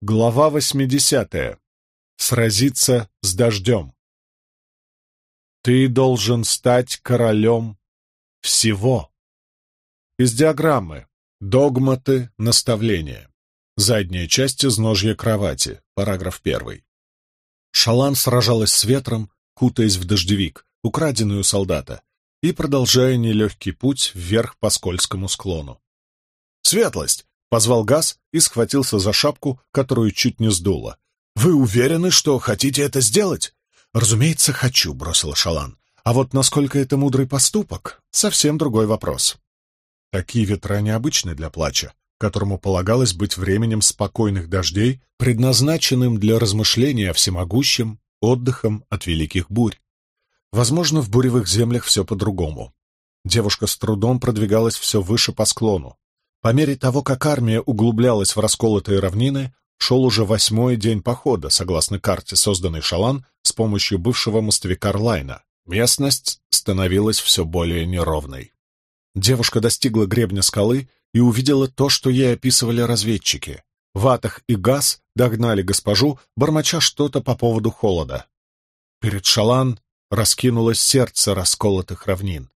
Глава 80. Сразиться с дождем. Ты должен стать королем всего. Из диаграммы. Догматы, наставления. Задняя часть изножья кровати. Параграф первый. Шалан сражалась с ветром, кутаясь в дождевик, украденную солдата, и продолжая нелегкий путь вверх по скользкому склону. «Светлость! Позвал Газ и схватился за шапку, которую чуть не сдуло. «Вы уверены, что хотите это сделать?» «Разумеется, хочу», — бросила Шалан. «А вот насколько это мудрый поступок — совсем другой вопрос». Такие ветра необычны для плача, которому полагалось быть временем спокойных дождей, предназначенным для размышления о всемогущем, отдыхом от великих бурь. Возможно, в буревых землях все по-другому. Девушка с трудом продвигалась все выше по склону. По мере того, как армия углублялась в расколотые равнины, шел уже восьмой день похода, согласно карте, созданной Шалан с помощью бывшего мостовика Рлайна. Местность становилась все более неровной. Девушка достигла гребня скалы и увидела то, что ей описывали разведчики. Ватах и Газ догнали госпожу, бормоча что-то по поводу холода. Перед Шалан раскинулось сердце расколотых равнин.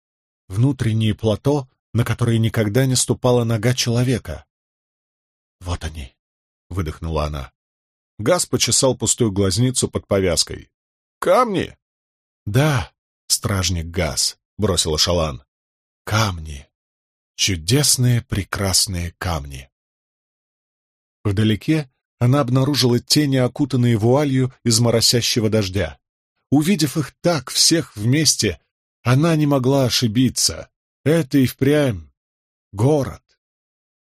Внутренние плато на которые никогда не ступала нога человека. «Вот они!» — выдохнула она. Газ почесал пустую глазницу под повязкой. «Камни?» «Да, стражник Газ», — бросила Шалан. «Камни. Чудесные, прекрасные камни». Вдалеке она обнаружила тени, окутанные вуалью из моросящего дождя. Увидев их так, всех вместе, она не могла ошибиться. Это и впрямь город.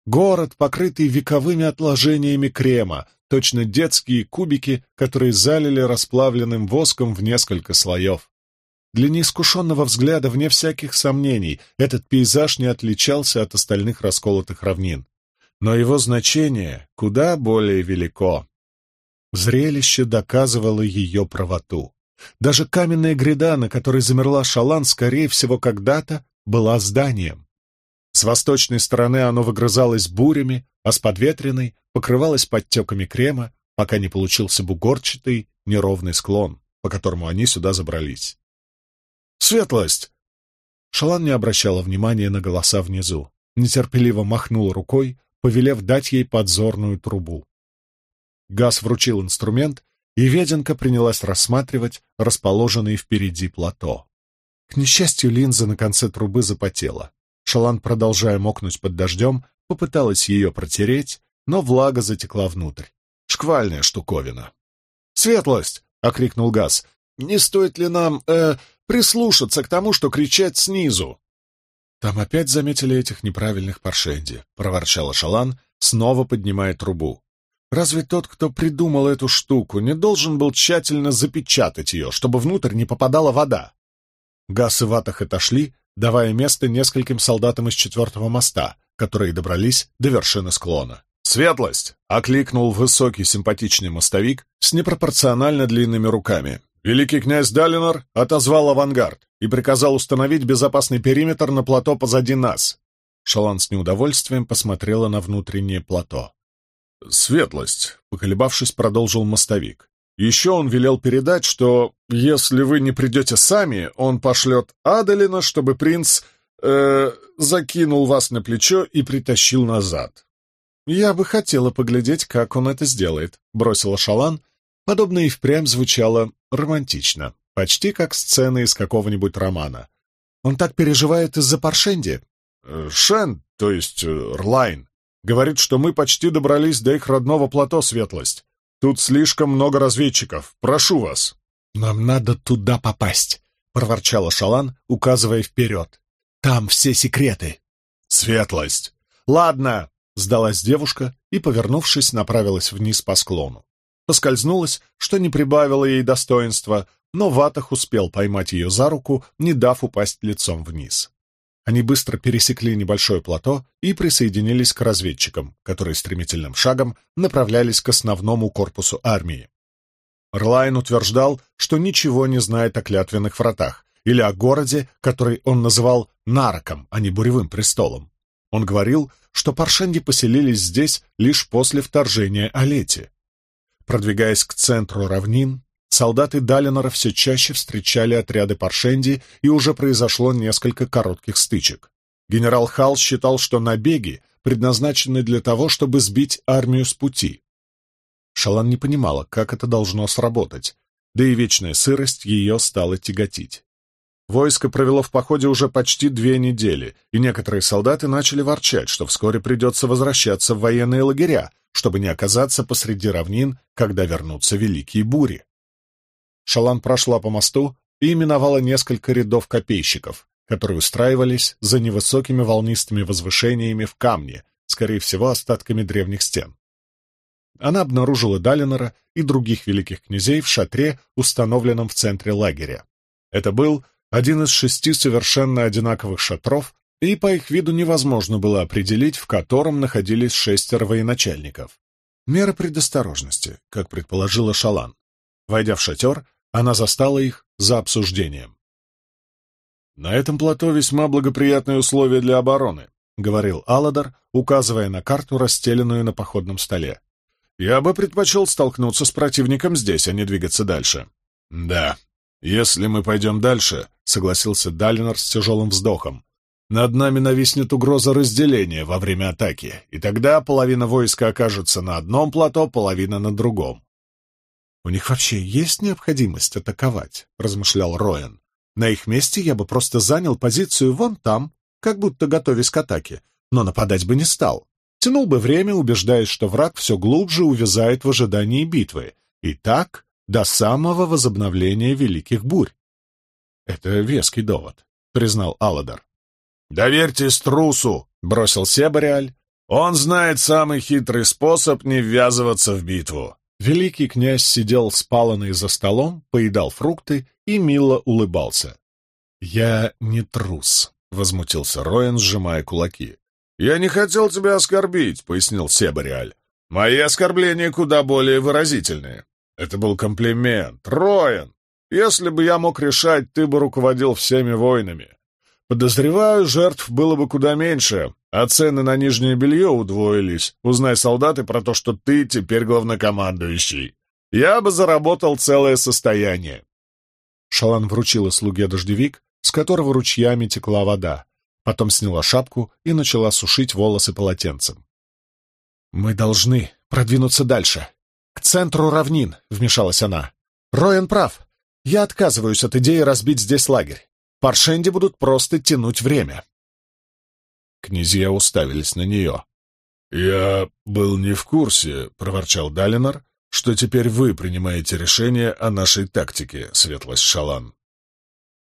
Город, покрытый вековыми отложениями крема, точно детские кубики, которые залили расплавленным воском в несколько слоев. Для неискушенного взгляда, вне всяких сомнений, этот пейзаж не отличался от остальных расколотых равнин. Но его значение куда более велико. Зрелище доказывало ее правоту. Даже каменная гряда, на которой замерла Шалан, скорее всего, когда-то была зданием. С восточной стороны оно выгрызалось бурями, а с подветренной покрывалось подтеками крема, пока не получился бугорчатый, неровный склон, по которому они сюда забрались. «Светлость!» Шалан не обращала внимания на голоса внизу, нетерпеливо махнула рукой, повелев дать ей подзорную трубу. Газ вручил инструмент, и Веденка принялась рассматривать расположенный впереди плато. К несчастью, линза на конце трубы запотела. Шалан, продолжая мокнуть под дождем, попыталась ее протереть, но влага затекла внутрь. Шквальная штуковина. «Светлость!» — окрикнул Газ. «Не стоит ли нам, э, прислушаться к тому, что кричать снизу?» «Там опять заметили этих неправильных паршенди», — проворчала Шалан, снова поднимая трубу. «Разве тот, кто придумал эту штуку, не должен был тщательно запечатать ее, чтобы внутрь не попадала вода?» Гас и Ватах отошли, давая место нескольким солдатам из четвертого моста, которые добрались до вершины склона. «Светлость!» — окликнул высокий симпатичный мостовик с непропорционально длинными руками. Великий князь Далинор отозвал авангард и приказал установить безопасный периметр на плато позади нас. Шалан с неудовольствием посмотрела на внутреннее плато. «Светлость!» — поколебавшись, продолжил мостовик. Еще он велел передать, что если вы не придете сами, он пошлет Аделина, чтобы принц э, закинул вас на плечо и притащил назад. «Я бы хотела поглядеть, как он это сделает», — бросила Шалан. Подобное и впрямь звучало романтично, почти как сцена из какого-нибудь романа. «Он так переживает из-за Паршенди?» «Э, «Шен, то есть э, Рлайн, говорит, что мы почти добрались до их родного плато, Светлость. Тут слишком много разведчиков. Прошу вас». «Нам надо туда попасть», — проворчала Шалан, указывая вперед. «Там все секреты». «Светлость». «Ладно», — сдалась девушка и, повернувшись, направилась вниз по склону. Поскользнулась, что не прибавило ей достоинства, но Ватах успел поймать ее за руку, не дав упасть лицом вниз. Они быстро пересекли небольшое плато и присоединились к разведчикам, которые стремительным шагом направлялись к основному корпусу армии. Рлайн утверждал, что ничего не знает о клятвенных вратах или о городе, который он называл Нароком, а не Буревым престолом. Он говорил, что паршенди поселились здесь лишь после вторжения Олети. Продвигаясь к центру равнин, солдаты Далинора все чаще встречали отряды Паршенди, и уже произошло несколько коротких стычек. Генерал Халл считал, что набеги предназначены для того, чтобы сбить армию с пути. Шалан не понимала, как это должно сработать, да и вечная сырость ее стала тяготить. Войско провело в походе уже почти две недели, и некоторые солдаты начали ворчать, что вскоре придется возвращаться в военные лагеря, чтобы не оказаться посреди равнин, когда вернутся великие бури. Шалан прошла по мосту и миновала несколько рядов копейщиков, которые устраивались за невысокими волнистыми возвышениями в камне, скорее всего, остатками древних стен. Она обнаружила Далинора и других великих князей в шатре, установленном в центре лагеря. Это был один из шести совершенно одинаковых шатров, и по их виду невозможно было определить, в котором находились шестеро военачальников. Мера предосторожности, как предположила Шалан. Войдя в шатер, она застала их за обсуждением. «На этом плато весьма благоприятные условия для обороны», — говорил Алладар, указывая на карту, расстеленную на походном столе. «Я бы предпочел столкнуться с противником здесь, а не двигаться дальше». «Да, если мы пойдем дальше», — согласился Далинор с тяжелым вздохом, «над нами нависнет угроза разделения во время атаки, и тогда половина войска окажется на одном плато, половина на другом». «У них вообще есть необходимость атаковать?» — размышлял Роэн. На их месте я бы просто занял позицию вон там, как будто готовясь к атаке, но нападать бы не стал. Тянул бы время, убеждаясь, что враг все глубже увязает в ожидании битвы. И так до самого возобновления великих бурь. Это веский довод, признал Алладар. «Доверьтесь трусу!» — бросил Себориаль. «Он знает самый хитрый способ не ввязываться в битву. Великий князь сидел спаланный за столом, поедал фрукты и мило улыбался. «Я не трус», — возмутился Роэн, сжимая кулаки. «Я не хотел тебя оскорбить», — пояснил Себориаль. «Мои оскорбления куда более выразительные. Это был комплимент. Роэн, если бы я мог решать, ты бы руководил всеми войнами. Подозреваю, жертв было бы куда меньше, а цены на нижнее белье удвоились. Узнай, солдаты, про то, что ты теперь главнокомандующий. Я бы заработал целое состояние. Шалан вручила слуге дождевик, с которого ручьями текла вода. Потом сняла шапку и начала сушить волосы полотенцем. «Мы должны продвинуться дальше. К центру равнин», — вмешалась она. «Роэн прав. Я отказываюсь от идеи разбить здесь лагерь. Паршенди будут просто тянуть время. Князья уставились на нее. «Я был не в курсе», — проворчал Далинор, «что теперь вы принимаете решение о нашей тактике, светлость Шалан».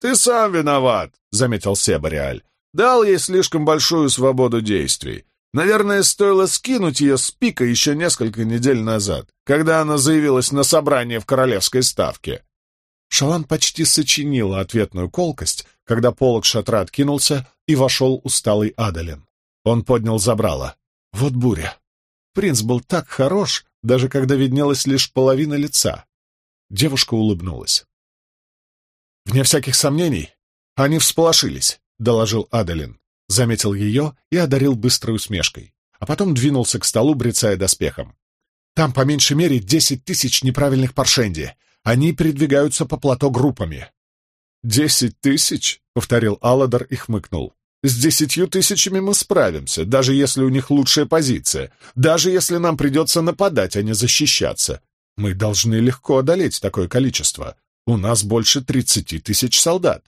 «Ты сам виноват», — заметил Себариаль. «Дал ей слишком большую свободу действий. Наверное, стоило скинуть ее с пика еще несколько недель назад, когда она заявилась на собрание в Королевской Ставке». Шалан почти сочинила ответную колкость, когда полог шатра откинулся, и вошел усталый Адалин. Он поднял забрало. Вот буря. Принц был так хорош, даже когда виднелась лишь половина лица. Девушка улыбнулась. «Вне всяких сомнений, они всполошились», — доложил Адалин. Заметил ее и одарил быстрой усмешкой, а потом двинулся к столу, брецая доспехом. «Там по меньшей мере десять тысяч неправильных паршенди. Они передвигаются по плато группами. «Десять тысяч?» — повторил Алладар и хмыкнул. «С десятью тысячами мы справимся, даже если у них лучшая позиция, даже если нам придется нападать, а не защищаться. Мы должны легко одолеть такое количество. У нас больше тридцати тысяч солдат».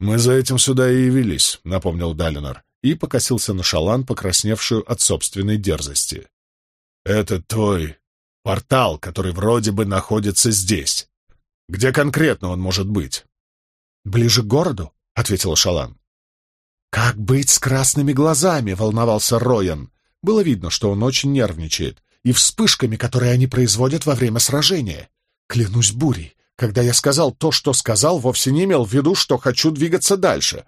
«Мы за этим сюда и явились», — напомнил Далинор, и покосился на шалан, покрасневшую от собственной дерзости. «Это твой портал, который вроде бы находится здесь. Где конкретно он может быть?» «Ближе к городу?» — ответила Шалан. «Как быть с красными глазами?» — волновался Роян. Было видно, что он очень нервничает, и вспышками, которые они производят во время сражения. Клянусь бурей, когда я сказал то, что сказал, вовсе не имел в виду, что хочу двигаться дальше.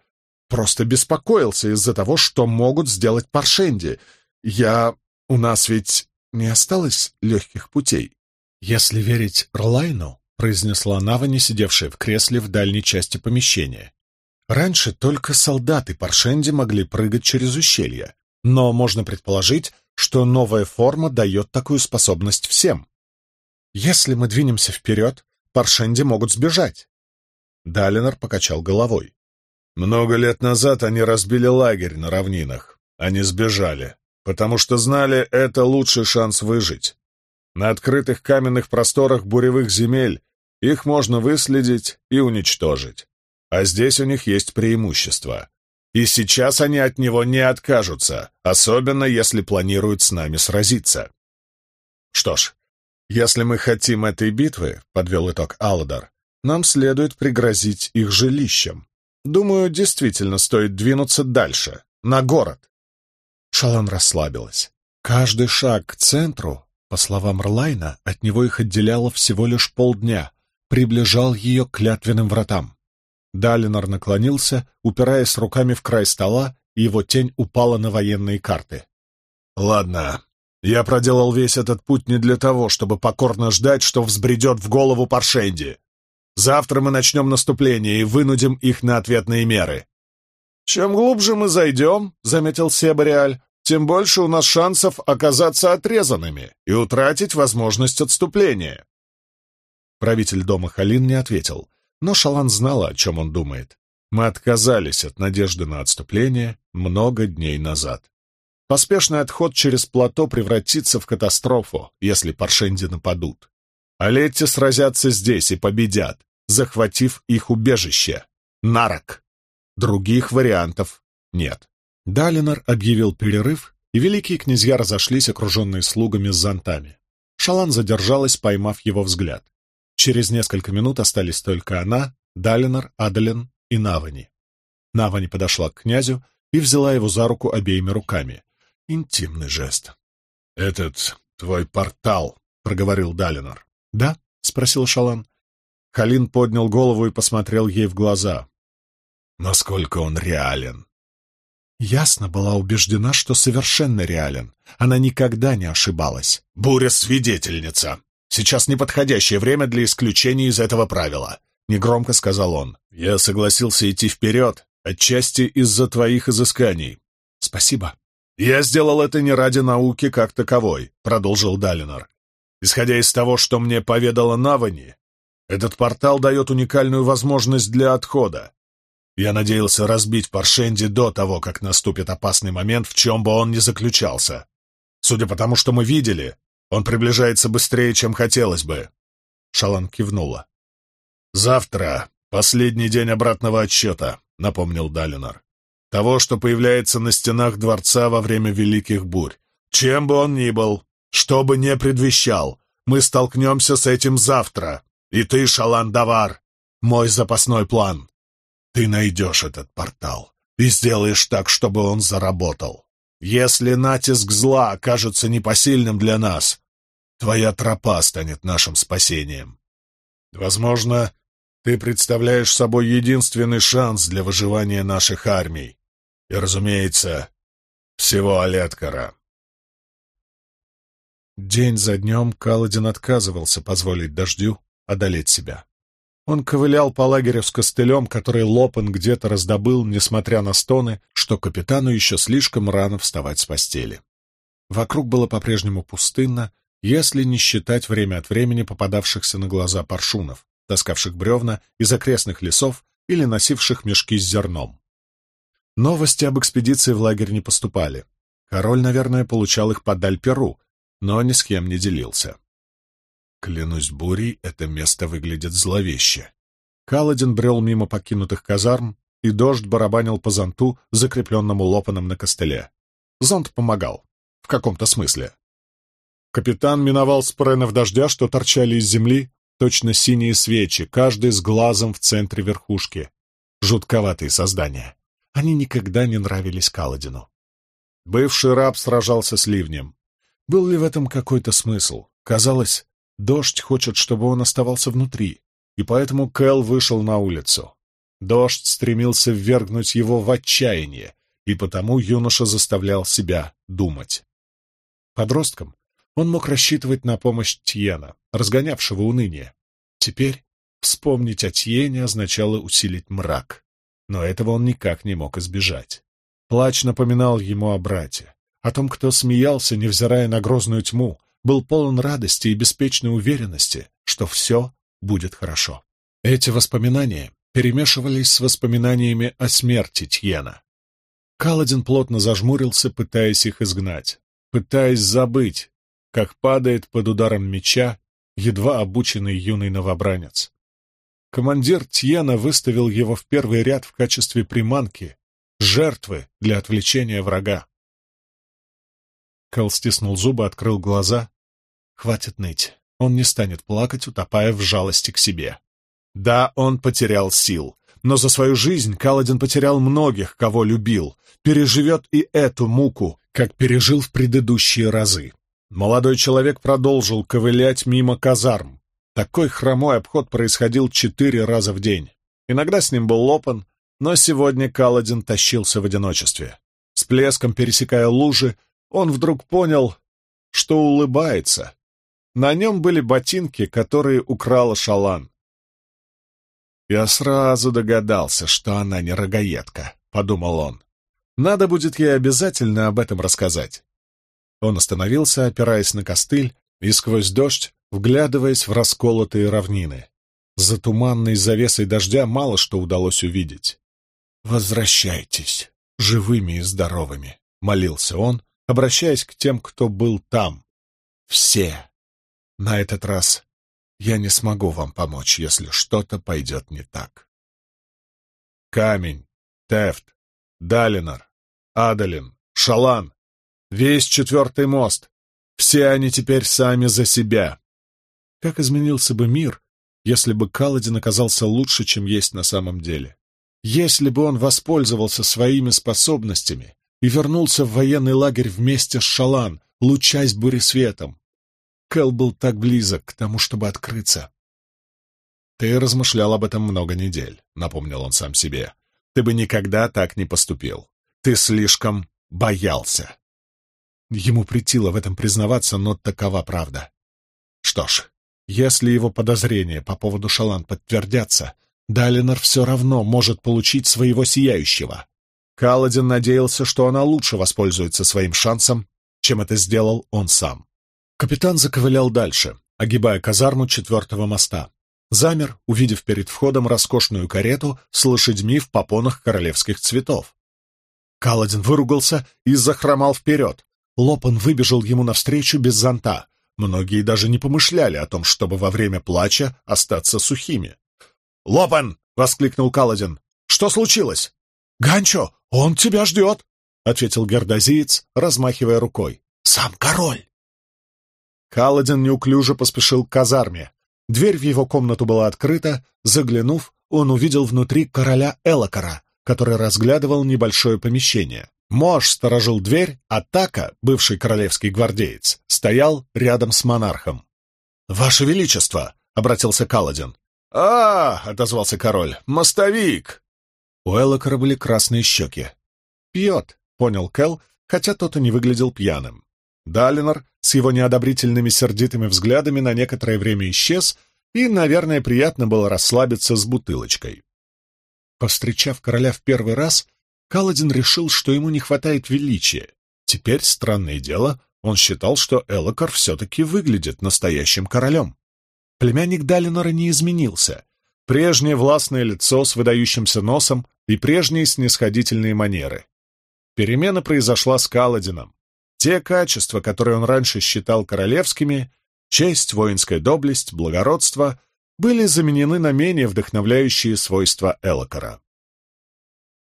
Просто беспокоился из-за того, что могут сделать Паршенди. Я... У нас ведь не осталось легких путей. Если верить Рлайну, произнесла Навани, сидевшая в кресле в дальней части помещения. Раньше только солдаты Паршенди могли прыгать через ущелья, но можно предположить, что новая форма дает такую способность всем. Если мы двинемся вперед, Паршенди могут сбежать. Далинор покачал головой. Много лет назад они разбили лагерь на равнинах. Они сбежали, потому что знали, это лучший шанс выжить. На открытых каменных просторах буревых земель их можно выследить и уничтожить. А здесь у них есть преимущество. И сейчас они от него не откажутся, особенно если планируют с нами сразиться. Что ж, если мы хотим этой битвы, — подвел итог Алладар, — нам следует пригрозить их жилищем. Думаю, действительно стоит двинуться дальше, на город. Шалан расслабилась. Каждый шаг к центру, по словам Рлайна, от него их отделяло всего лишь полдня, приближал ее к клятвенным вратам. Далинор наклонился, упираясь руками в край стола, и его тень упала на военные карты. «Ладно, я проделал весь этот путь не для того, чтобы покорно ждать, что взбредет в голову Паршенди. Завтра мы начнем наступление и вынудим их на ответные меры». «Чем глубже мы зайдем, — заметил Себариаль, — тем больше у нас шансов оказаться отрезанными и утратить возможность отступления». Правитель дома Халин не ответил, но Шалан знала, о чем он думает. Мы отказались от надежды на отступление много дней назад. Поспешный отход через плато превратится в катастрофу, если Паршенди нападут. А Летти сразятся здесь и победят, захватив их убежище. Нарок. Других вариантов нет. Далинор объявил перерыв, и великие князья разошлись, окруженные слугами с зонтами. Шалан задержалась, поймав его взгляд. Через несколько минут остались только она, Далинор, Адалин и Навани. Навани подошла к князю и взяла его за руку обеими руками. Интимный жест. «Этот твой портал», — проговорил Далинор. «Да?» — спросил Шалан. Халин поднял голову и посмотрел ей в глаза. «Насколько он реален?» Ясно была убеждена, что совершенно реален. Она никогда не ошибалась. «Буря-свидетельница!» Сейчас неподходящее время для исключения из этого правила», — негромко сказал он. «Я согласился идти вперед, отчасти из-за твоих изысканий». «Спасибо». «Я сделал это не ради науки как таковой», — продолжил Далинор. «Исходя из того, что мне поведала Навани, этот портал дает уникальную возможность для отхода. Я надеялся разбить Паршенди до того, как наступит опасный момент, в чем бы он ни заключался. Судя по тому, что мы видели, он приближается быстрее, чем хотелось бы. Шалан кивнула. «Завтра — последний день обратного отсчета», — напомнил Далинор. «Того, что появляется на стенах дворца во время великих бурь. Чем бы он ни был, что бы не предвещал, мы столкнемся с этим завтра. И ты, Шалан Давар, мой запасной план. Ты найдешь этот портал и сделаешь так, чтобы он заработал. Если натиск зла окажется непосильным для нас, твоя тропа станет нашим спасением. Возможно, ты представляешь собой единственный шанс для выживания наших армий. И, разумеется, всего Олеткара. День за днем Каладин отказывался позволить дождю одолеть себя. Он ковылял по лагерю с костылем, который Лопен где-то раздобыл, несмотря на стоны, что капитану еще слишком рано вставать с постели. Вокруг было по-прежнему пустынно, если не считать время от времени попадавшихся на глаза паршунов, таскавших бревна из окрестных лесов или носивших мешки с зерном. Новости об экспедиции в лагерь не поступали. Король, наверное, получал их подаль Перу, но ни с кем не делился. Клянусь бурей, это место выглядит зловеще. Каладин брел мимо покинутых казарм, и дождь барабанил по зонту, закрепленному лопаном на костыле. Зонт помогал. В каком-то смысле. Капитан миновал спренов дождя, что торчали из земли, точно синие свечи, каждый с глазом в центре верхушки. Жутковатые создания. Они никогда не нравились Каладину. Бывший раб сражался с ливнем. Был ли в этом какой-то смысл? Казалось, Дождь хочет, чтобы он оставался внутри, и поэтому Кэл вышел на улицу. Дождь стремился ввергнуть его в отчаяние, и потому юноша заставлял себя думать. Подростком он мог рассчитывать на помощь Тьена, разгонявшего уныние. Теперь вспомнить о Тьене означало усилить мрак, но этого он никак не мог избежать. Плач напоминал ему о брате, о том, кто смеялся, невзирая на грозную тьму, был полон радости и беспечной уверенности, что все будет хорошо. Эти воспоминания перемешивались с воспоминаниями о смерти Тьена. Каладин плотно зажмурился, пытаясь их изгнать, пытаясь забыть, как падает под ударом меча едва обученный юный новобранец. Командир Тьена выставил его в первый ряд в качестве приманки, жертвы для отвлечения врага. Кэл стиснул зубы, открыл глаза. Хватит ныть. Он не станет плакать, утопая в жалости к себе. Да, он потерял сил, но за свою жизнь Каладин потерял многих, кого любил, переживет и эту муку, как пережил в предыдущие разы. Молодой человек продолжил ковылять мимо казарм. Такой хромой обход происходил четыре раза в день. Иногда с ним был Лопан, но сегодня Каладин тащился в одиночестве. С плеском пересекая лужи, он вдруг понял, что улыбается. На нем были ботинки, которые украла Шалан. «Я сразу догадался, что она не рогаедка», — подумал он. «Надо будет ей обязательно об этом рассказать». Он остановился, опираясь на костыль, и сквозь дождь, вглядываясь в расколотые равнины. За туманной завесой дождя мало что удалось увидеть. «Возвращайтесь, живыми и здоровыми», — молился он, обращаясь к тем, кто был там. «Все. На этот раз я не смогу вам помочь, если что-то пойдет не так. Камень, Тефт, Далинор, Адалин, Шалан, весь четвертый мост. Все они теперь сами за себя. Как изменился бы мир, если бы Каладин оказался лучше, чем есть на самом деле? Если бы он воспользовался своими способностями и вернулся в военный лагерь вместе с Шалан, лучась буресветом, Кэл был так близок к тому, чтобы открыться. «Ты размышлял об этом много недель», — напомнил он сам себе. «Ты бы никогда так не поступил. Ты слишком боялся». Ему притило в этом признаваться, но такова правда. Что ж, если его подозрения по поводу Шалан подтвердятся, Далинор все равно может получить своего сияющего. Каладин надеялся, что она лучше воспользуется своим шансом, чем это сделал он сам. Капитан заковылял дальше, огибая казарму четвертого моста. Замер, увидев перед входом роскошную карету с лошадьми в попонах королевских цветов. Каладин выругался и захромал вперед. Лопан выбежал ему навстречу без зонта. Многие даже не помышляли о том, чтобы во время плача остаться сухими. «Лопан!» — воскликнул Каладин. «Что случилось?» «Ганчо, он тебя ждет!» — ответил гердозиец, размахивая рукой. «Сам король!» Каладин неуклюже поспешил к казарме. Дверь в его комнату была открыта. Заглянув, он увидел внутри короля Элокара, который разглядывал небольшое помещение. Мож сторожил дверь, а Така, бывший королевский гвардеец, стоял рядом с монархом. «Ваше Величество!» — обратился Каладин. «А, — отозвался король, — мостовик!» У Элокара были красные щеки. «Пьет», — понял Кэл, хотя тот и не выглядел пьяным. Далинор с его неодобрительными сердитыми взглядами на некоторое время исчез, и, наверное, приятно было расслабиться с бутылочкой. Повстречав короля в первый раз, Каладин решил, что ему не хватает величия. Теперь, странное дело, он считал, что Элокар все-таки выглядит настоящим королем. Племянник Далинора не изменился. Прежнее властное лицо с выдающимся носом и прежние снисходительные манеры. Перемена произошла с Каладином. Те качества, которые он раньше считал королевскими, честь, воинская доблесть, благородство, были заменены на менее вдохновляющие свойства Элокара.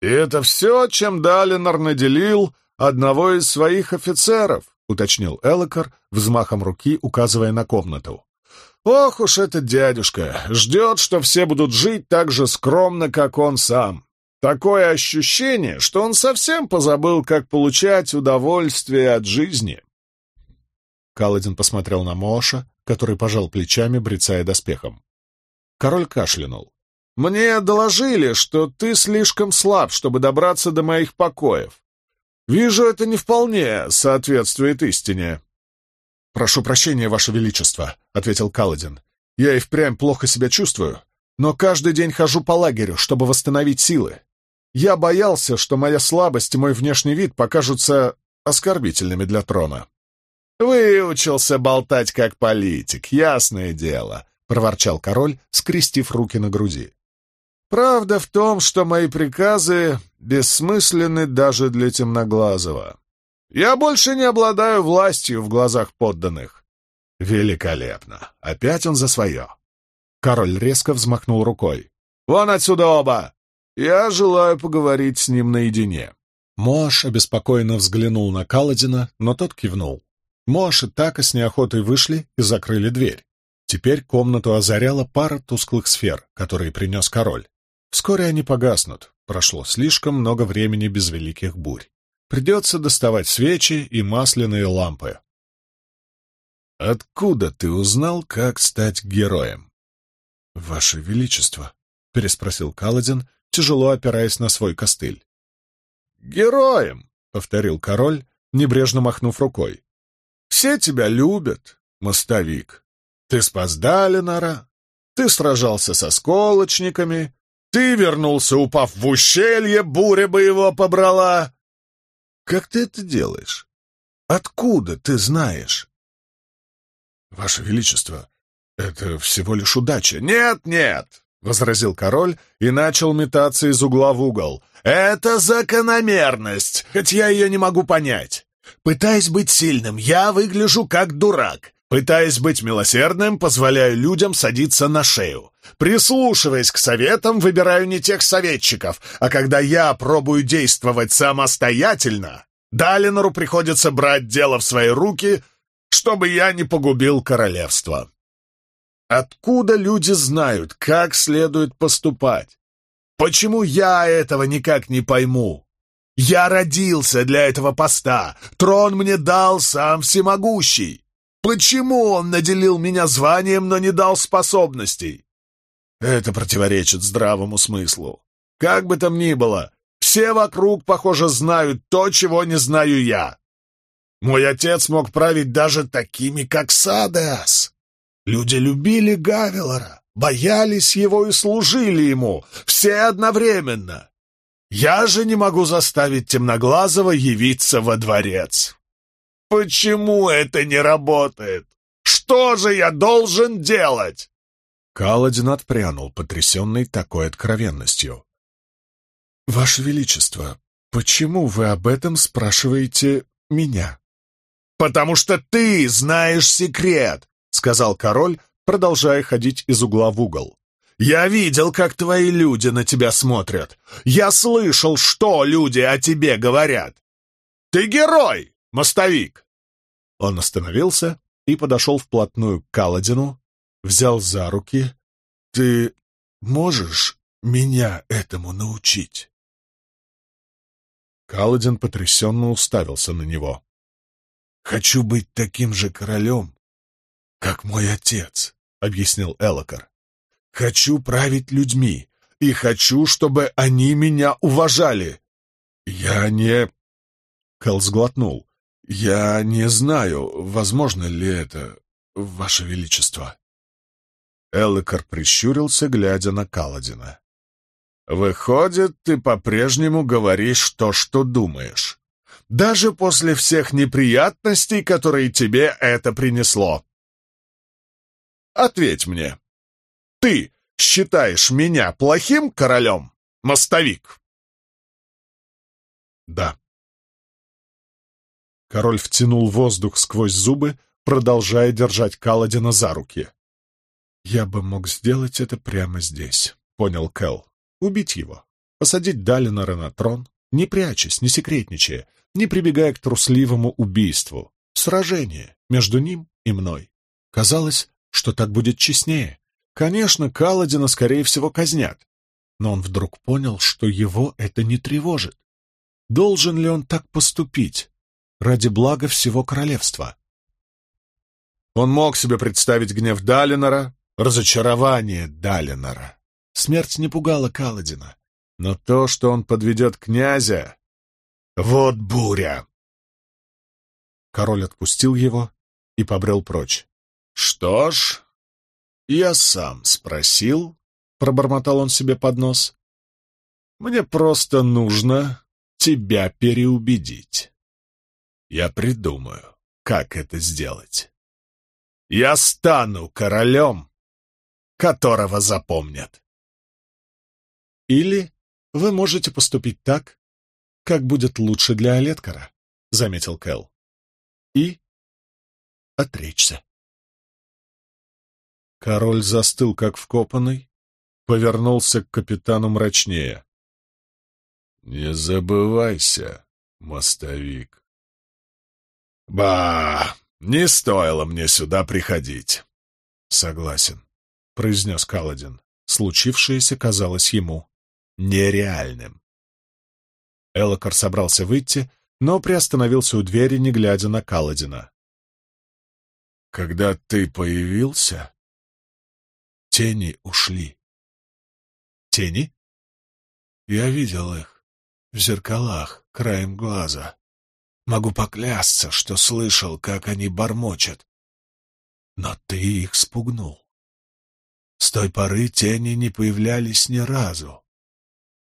«И это все, чем Далинор наделил одного из своих офицеров», — уточнил Элокар, взмахом руки указывая на комнату. «Ох уж этот дядюшка! Ждет, что все будут жить так же скромно, как он сам. Такое ощущение, что он совсем позабыл, как получать удовольствие от жизни. Каладин посмотрел на Моша, который пожал плечами, брецая доспехом. Король кашлянул. «Мне доложили, что ты слишком слаб, чтобы добраться до моих покоев. Вижу, это не вполне соответствует истине». «Прошу прощения, Ваше Величество», — ответил Каладин. «Я и впрямь плохо себя чувствую, но каждый день хожу по лагерю, чтобы восстановить силы. Я боялся, что моя слабость и мой внешний вид покажутся оскорбительными для трона. «Выучился болтать как политик, ясное дело», — проворчал король, скрестив руки на груди. «Правда в том, что мои приказы бессмысленны даже для темноглазого. Я больше не обладаю властью в глазах подданных». «Великолепно! Опять он за свое!» Король резко взмахнул рукой. «Вон отсюда оба! Я желаю поговорить с ним наедине». Мош обеспокоенно взглянул на Каладина, но тот кивнул. Мош и Така с неохотой вышли и закрыли дверь. Теперь комнату озаряла пара тусклых сфер, которые принес король. Вскоре они погаснут. Прошло слишком много времени без великих бурь. Придется доставать свечи и масляные лампы. «Откуда ты узнал, как стать героем?» «Ваше Величество», — переспросил Каладин, тяжело опираясь на свой костыль. «Героем», — повторил король, небрежно махнув рукой. Все тебя любят, мостовик. Ты спас Далинора, ты сражался со сколочниками, ты вернулся, упав в ущелье, буря бы его побрала. Как ты это делаешь? Откуда ты знаешь? Ваше Величество, это всего лишь удача. Нет, нет, — возразил король и начал метаться из угла в угол. «Это закономерность, хоть я ее не могу понять. Пытаясь быть сильным, я выгляжу как дурак. Пытаясь быть милосердным, позволяю людям садиться на шею. Прислушиваясь к советам, выбираю не тех советчиков, а когда я пробую действовать самостоятельно, Далинору приходится брать дело в свои руки, чтобы я не погубил королевство. Откуда люди знают, как следует поступать? Почему я этого никак не пойму? Я родился для этого поста. Трон мне дал сам всемогущий. Почему он наделил меня званием, но не дал способностей? Это противоречит здравому смыслу. Как бы там ни было, все вокруг, похоже, знают то, чего не знаю я. Мой отец мог править даже такими, как Садеас. Люди любили Гавелора, боялись его и служили ему, все одновременно. Я же не могу заставить Темноглазого явиться во дворец. Почему это не работает? Что же я должен делать?» Каладин отпрянул, потрясенный такой откровенностью. «Ваше Величество, почему вы об этом спрашиваете меня?» «Потому что ты знаешь секрет», — сказал король, продолжая ходить из угла в угол. Я видел, как твои люди на тебя смотрят. Я слышал, что люди о тебе говорят. Ты герой, мостовик!» Он остановился и подошел вплотную к Каладину, взял за руки. «Ты можешь меня этому научить?» Каладин потрясенно уставился на него. «Хочу быть таким же королем, как мой отец», — объяснил Элокар. Хочу править людьми, и хочу, чтобы они меня уважали. Я не...» Кэл сглотнул. «Я не знаю, возможно ли это, Ваше Величество». Эллекар прищурился, глядя на Каладина. «Выходит, ты по-прежнему говоришь то, что думаешь. Даже после всех неприятностей, которые тебе это принесло. Ответь мне, ты считаешь меня плохим королем, мостовик?» «Да». Король втянул воздух сквозь зубы, продолжая держать Каладина за руки. «Я бы мог сделать это прямо здесь», — понял Кэл. «Убить его, посадить Далинора на трон, не прячась, не секретничая, не прибегая к трусливому убийству. Сражение между ним и мной. Казалось, что так будет честнее, Конечно, Каладина, скорее всего, казнят. Но он вдруг понял, что его это не тревожит. Должен ли он так поступить ради блага всего королевства? Он мог себе представить гнев Далинора, разочарование Далинора. Смерть не пугала Каладина, но то, что он подведет князя... Вот буря! Король отпустил его и побрел прочь. Что ж, «Я сам спросил», — пробормотал он себе под нос. «Мне просто нужно тебя переубедить. Я придумаю, как это сделать. Я стану королем, которого запомнят. Или вы можете поступить так, как будет лучше для Олеткара, — заметил Кэл. И отречься. Король застыл, как вкопанный, повернулся к капитану мрачнее. — Не забывайся, мостовик. — Ба, не стоило мне сюда приходить. — Согласен, — произнес Каладин. Случившееся казалось ему нереальным. Элокар собрался выйти, но приостановился у двери, не глядя на Каладина. «Когда ты появился, тени ушли». «Тени?» «Я видел их в зеркалах, краем глаза. Могу поклясться, что слышал, как они бормочут. Но ты их спугнул. С той поры тени не появлялись ни разу.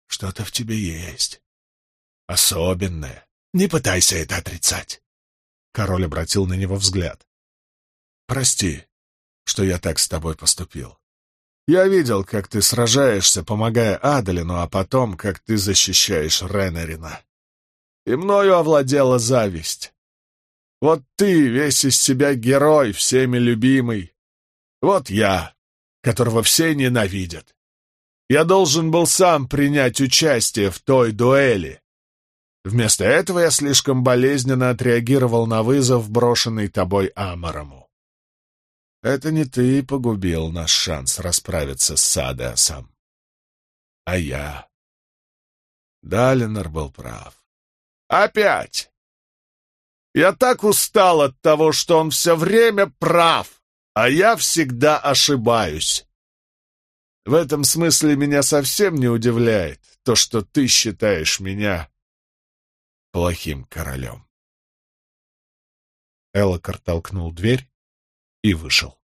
Что-то в тебе есть. Особенное. Не пытайся это отрицать. Король обратил на него взгляд. Прости, что я так с тобой поступил. Я видел, как ты сражаешься, помогая Адалину, а потом, как ты защищаешь Ренерина. И мною овладела зависть. Вот ты, весь из себя герой, всеми любимый. Вот я, которого все ненавидят. Я должен был сам принять участие в той дуэли. Вместо этого я слишком болезненно отреагировал на вызов, брошенный тобой Амарому. Это не ты погубил наш шанс расправиться с Садеасом, а я. Далинор был прав. Опять! Я так устал от того, что он все время прав, а я всегда ошибаюсь. В этом смысле меня совсем не удивляет то, что ты считаешь меня плохим королем. Элокар толкнул дверь и вышел.